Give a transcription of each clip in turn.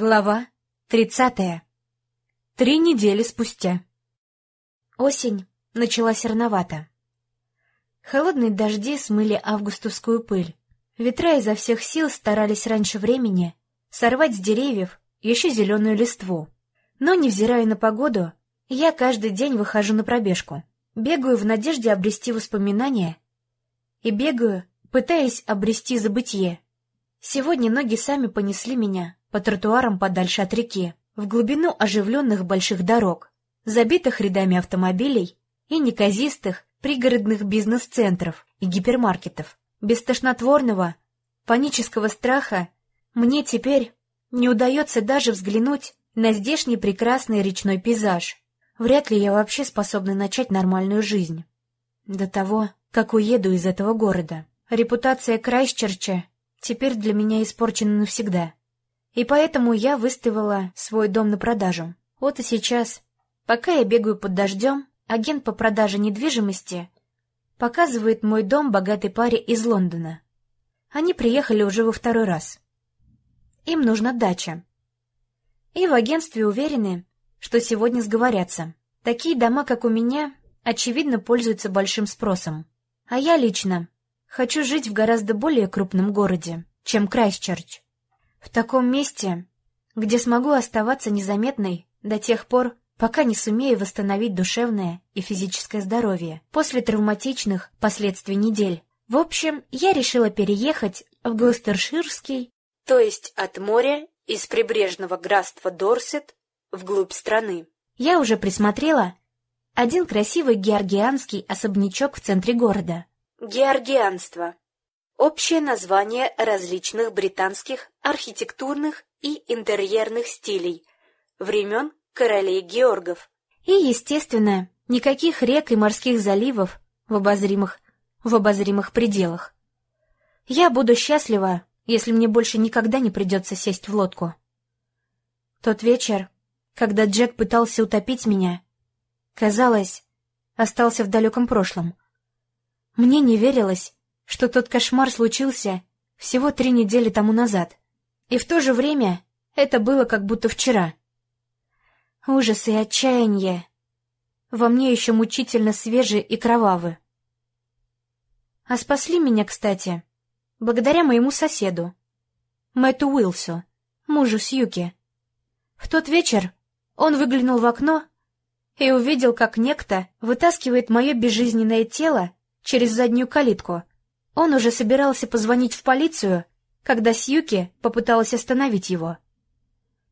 Глава тридцатая. Три недели спустя. Осень началась рановато. Холодные дожди смыли августовскую пыль. Ветра изо всех сил старались раньше времени сорвать с деревьев еще зеленую листву. Но, невзирая на погоду, я каждый день выхожу на пробежку. Бегаю в надежде обрести воспоминания и бегаю, пытаясь обрести забытье. Сегодня ноги сами понесли меня по тротуарам подальше от реки, в глубину оживленных больших дорог, забитых рядами автомобилей и неказистых пригородных бизнес-центров и гипермаркетов. Без тошнотворного, панического страха мне теперь не удается даже взглянуть на здешний прекрасный речной пейзаж. Вряд ли я вообще способна начать нормальную жизнь. До того, как уеду из этого города. Репутация Крайсчерча теперь для меня испорчена навсегда. И поэтому я выставила свой дом на продажу. Вот и сейчас, пока я бегаю под дождем, агент по продаже недвижимости показывает мой дом богатой паре из Лондона. Они приехали уже во второй раз. Им нужна дача. И в агентстве уверены, что сегодня сговорятся. Такие дома, как у меня, очевидно, пользуются большим спросом. А я лично хочу жить в гораздо более крупном городе, чем Крайсчерч. В таком месте, где смогу оставаться незаметной до тех пор, пока не сумею восстановить душевное и физическое здоровье после травматичных последствий недель. В общем, я решила переехать в Глостерширский, то есть от моря из прибрежного графства Дорсет вглубь страны. Я уже присмотрела один красивый георгианский особнячок в центре города. Георгианство Общее название различных британских архитектурных и интерьерных стилей времен королей Георгов. И, естественно, никаких рек и морских заливов в обозримых, в обозримых пределах. Я буду счастлива, если мне больше никогда не придется сесть в лодку. Тот вечер, когда Джек пытался утопить меня, казалось, остался в далеком прошлом. Мне не верилось, что тот кошмар случился всего три недели тому назад. И в то же время это было как будто вчера. Ужас и отчаяние во мне еще мучительно свежи и кровавы. А спасли меня, кстати, благодаря моему соседу, Мэтту Уилсу, мужу Сьюки. В тот вечер он выглянул в окно и увидел, как некто вытаскивает мое безжизненное тело через заднюю калитку — он уже собирался позвонить в полицию, когда Сьюки попыталась остановить его.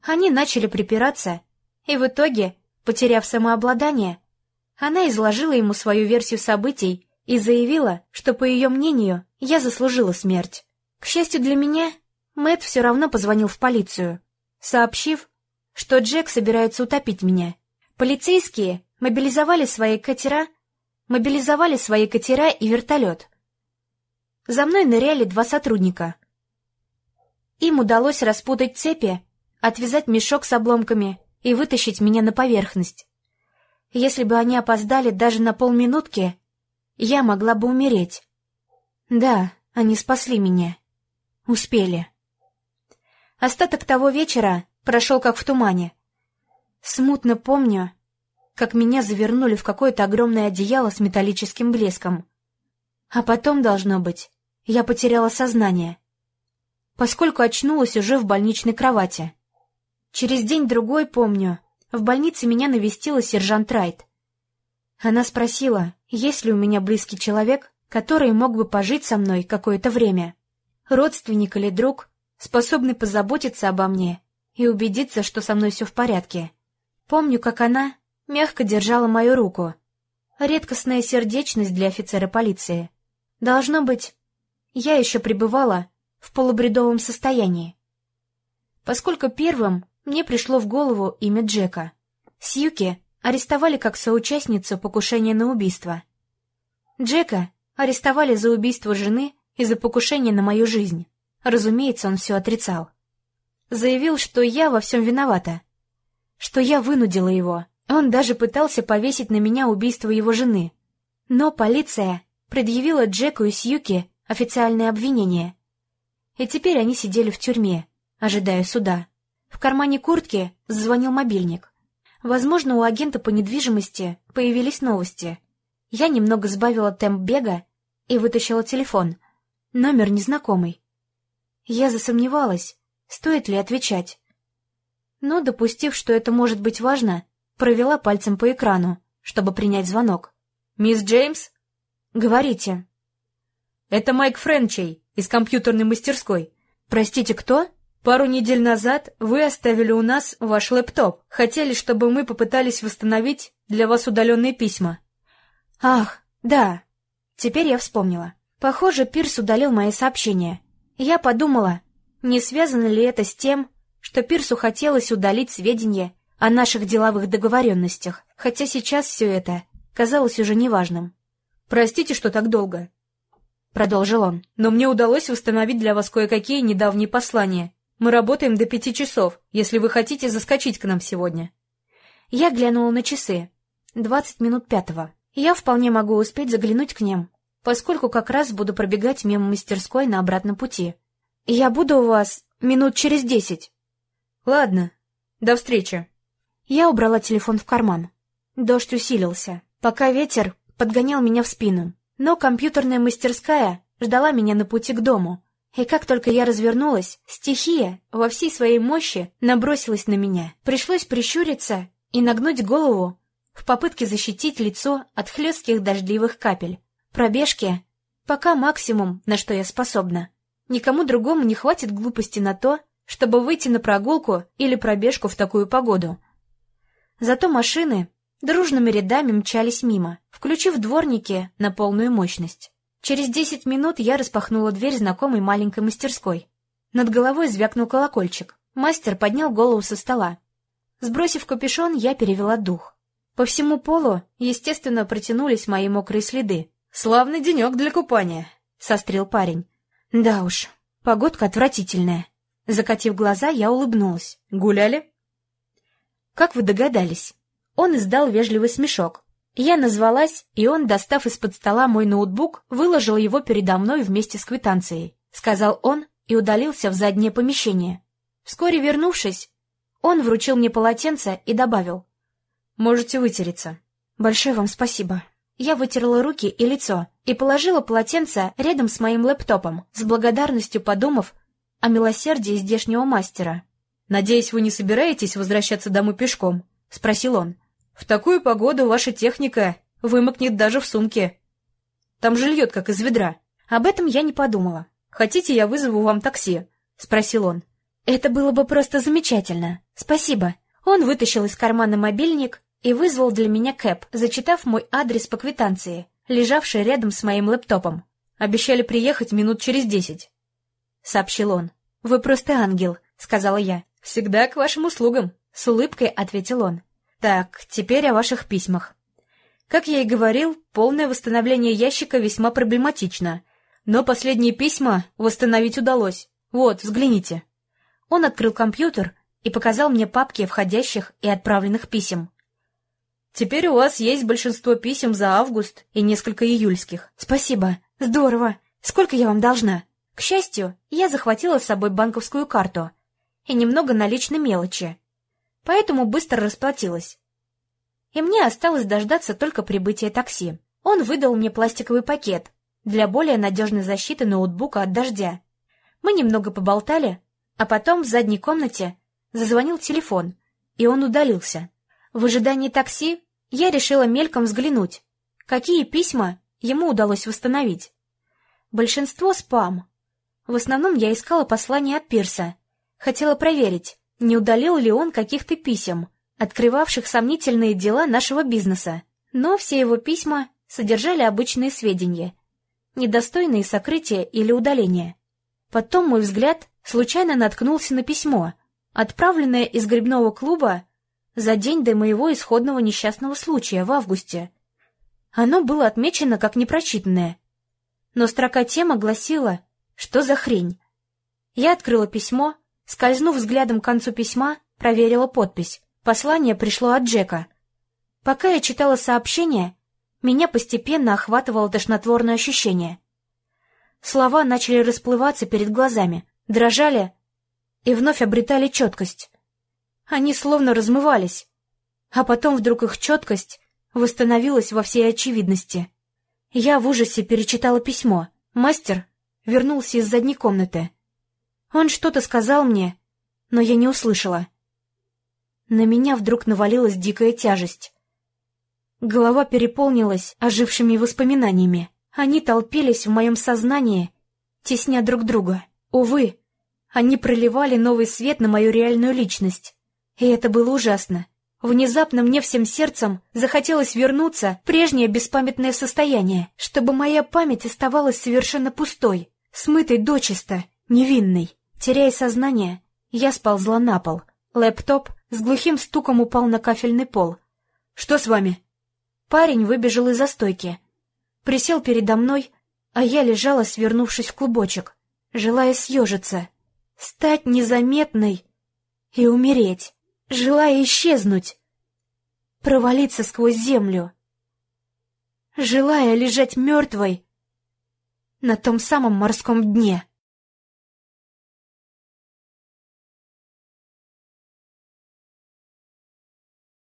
Они начали припираться, и в итоге, потеряв самообладание, она изложила ему свою версию событий и заявила, что, по ее мнению, я заслужила смерть. К счастью для меня, Мэт все равно позвонил в полицию, сообщив, что Джек собирается утопить меня. Полицейские мобилизовали свои катера, мобилизовали свои катера и вертолет — за мной ныряли два сотрудника. Им удалось распутать цепи, отвязать мешок с обломками и вытащить меня на поверхность. Если бы они опоздали даже на полминутки, я могла бы умереть. Да, они спасли меня. Успели. Остаток того вечера прошел как в тумане. Смутно помню, как меня завернули в какое-то огромное одеяло с металлическим блеском. А потом, должно быть, я потеряла сознание, поскольку очнулась уже в больничной кровати. Через день-другой, помню, в больнице меня навестила сержант Райт. Она спросила, есть ли у меня близкий человек, который мог бы пожить со мной какое-то время. Родственник или друг, способный позаботиться обо мне и убедиться, что со мной все в порядке. Помню, как она мягко держала мою руку. Редкостная сердечность для офицера полиции. Должно быть, я еще пребывала в полубредовом состоянии. Поскольку первым мне пришло в голову имя Джека. Сьюки арестовали как соучастницу покушения на убийство. Джека арестовали за убийство жены и за покушение на мою жизнь. Разумеется, он все отрицал. Заявил, что я во всем виновата, что я вынудила его. Он даже пытался повесить на меня убийство его жены. Но полиция предъявила Джеку и Сьюки официальное обвинение. И теперь они сидели в тюрьме, ожидая суда. В кармане куртки зазвонил мобильник. Возможно, у агента по недвижимости появились новости. Я немного сбавила темп бега и вытащила телефон. Номер незнакомый. Я засомневалась, стоит ли отвечать. Но, допустив, что это может быть важно, провела пальцем по экрану, чтобы принять звонок. «Мисс Джеймс?» «Говорите». «Это Майк Френчей из компьютерной мастерской. Простите, кто?» Пару недель назад вы оставили у нас ваш лэптоп. Хотели, чтобы мы попытались восстановить для вас удаленные письма. Ах, да. Теперь я вспомнила. Похоже, Пирс удалил мои сообщения. Я подумала, не связано ли это с тем, что Пирсу хотелось удалить сведения о наших деловых договоренностях, хотя сейчас все это казалось уже неважным. «Простите, что так долго», — продолжил он, — «но мне удалось восстановить для вас кое-какие недавние послания. Мы работаем до пяти часов, если вы хотите заскочить к нам сегодня». Я глянула на часы. Двадцать минут пятого. Я вполне могу успеть заглянуть к ним, поскольку как раз буду пробегать мимо мастерской на обратном пути. Я буду у вас минут через десять. Ладно, до встречи. Я убрала телефон в карман. Дождь усилился, пока ветер подгонял меня в спину. Но компьютерная мастерская ждала меня на пути к дому, и как только я развернулась, стихия во всей своей мощи набросилась на меня. Пришлось прищуриться и нагнуть голову в попытке защитить лицо от хлестких дождливых капель. Пробежки — пока максимум, на что я способна. Никому другому не хватит глупости на то, чтобы выйти на прогулку или пробежку в такую погоду. Зато машины дружными рядами мчались мимо, включив дворники на полную мощность. Через десять минут я распахнула дверь знакомой маленькой мастерской. Над головой звякнул колокольчик. Мастер поднял голову со стола. Сбросив капюшон, я перевела дух. По всему полу, естественно, протянулись мои мокрые следы. «Славный денек для купания», — сострил парень. «Да уж, погодка отвратительная». Закатив глаза, я улыбнулась. «Гуляли?» «Как вы догадались?» Он издал вежливый смешок. Я назвалась, и он, достав из-под стола мой ноутбук, выложил его передо мной вместе с квитанцией. Сказал он и удалился в заднее помещение. Вскоре вернувшись, он вручил мне полотенце и добавил. «Можете вытереться». «Большое вам спасибо». Я вытерла руки и лицо и положила полотенце рядом с моим лэптопом, с благодарностью подумав о милосердии здешнего мастера. «Надеюсь, вы не собираетесь возвращаться домой пешком?» — спросил он. В такую погоду ваша техника вымокнет даже в сумке. Там же льет, как из ведра. Об этом я не подумала. Хотите, я вызову вам такси? — спросил он. Это было бы просто замечательно. Спасибо. Он вытащил из кармана мобильник и вызвал для меня кэп, зачитав мой адрес по квитанции, лежавший рядом с моим лэптопом. Обещали приехать минут через десять. — сообщил он. «Вы просто ангел», — сказала я. «Всегда к вашим услугам», — с улыбкой ответил он. Так, теперь о ваших письмах. Как я и говорил, полное восстановление ящика весьма проблематично, но последние письма восстановить удалось. Вот, взгляните. Он открыл компьютер и показал мне папки входящих и отправленных писем. Теперь у вас есть большинство писем за август и несколько июльских. Спасибо. Здорово. Сколько я вам должна? К счастью, я захватила с собой банковскую карту и немного наличной мелочи, поэтому быстро расплатилась. И мне осталось дождаться только прибытия такси. Он выдал мне пластиковый пакет для более надежной защиты ноутбука от дождя. Мы немного поболтали, а потом в задней комнате зазвонил телефон, и он удалился. В ожидании такси я решила мельком взглянуть, какие письма ему удалось восстановить. Большинство спам. В основном я искала послание от Пирса. Хотела проверить, не удалил ли он каких-то писем, открывавших сомнительные дела нашего бизнеса. Но все его письма содержали обычные сведения, недостойные сокрытия или удаления. Потом мой взгляд случайно наткнулся на письмо, отправленное из грибного клуба за день до моего исходного несчастного случая в августе. Оно было отмечено как непрочитанное. Но строка тема гласила «Что за хрень?». Я открыла письмо Скользнув взглядом к концу письма, проверила подпись. Послание пришло от Джека. Пока я читала сообщение, меня постепенно охватывало тошнотворное ощущение. Слова начали расплываться перед глазами, дрожали и вновь обретали четкость. Они словно размывались, а потом вдруг их четкость восстановилась во всей очевидности. Я в ужасе перечитала письмо. Мастер вернулся из задней комнаты. Он что-то сказал мне, но я не услышала. На меня вдруг навалилась дикая тяжесть. Голова переполнилась ожившими воспоминаниями. Они толпились в моем сознании, тесня друг друга. Увы, они проливали новый свет на мою реальную личность. И это было ужасно. Внезапно мне всем сердцем захотелось вернуться в прежнее беспамятное состояние, чтобы моя память оставалась совершенно пустой, смытой дочисто, невинной. Теряя сознание, я сползла на пол. Лэптоп с глухим стуком упал на кафельный пол. «Что с вами?» Парень выбежал из застойки. Присел передо мной, а я лежала, свернувшись в клубочек, желая съежиться, стать незаметной и умереть, желая исчезнуть, провалиться сквозь землю, желая лежать мертвой на том самом морском дне.